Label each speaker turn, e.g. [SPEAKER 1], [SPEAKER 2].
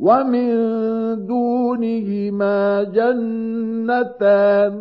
[SPEAKER 1] وَمِن دُونِهِمَا جَنَّتَانِ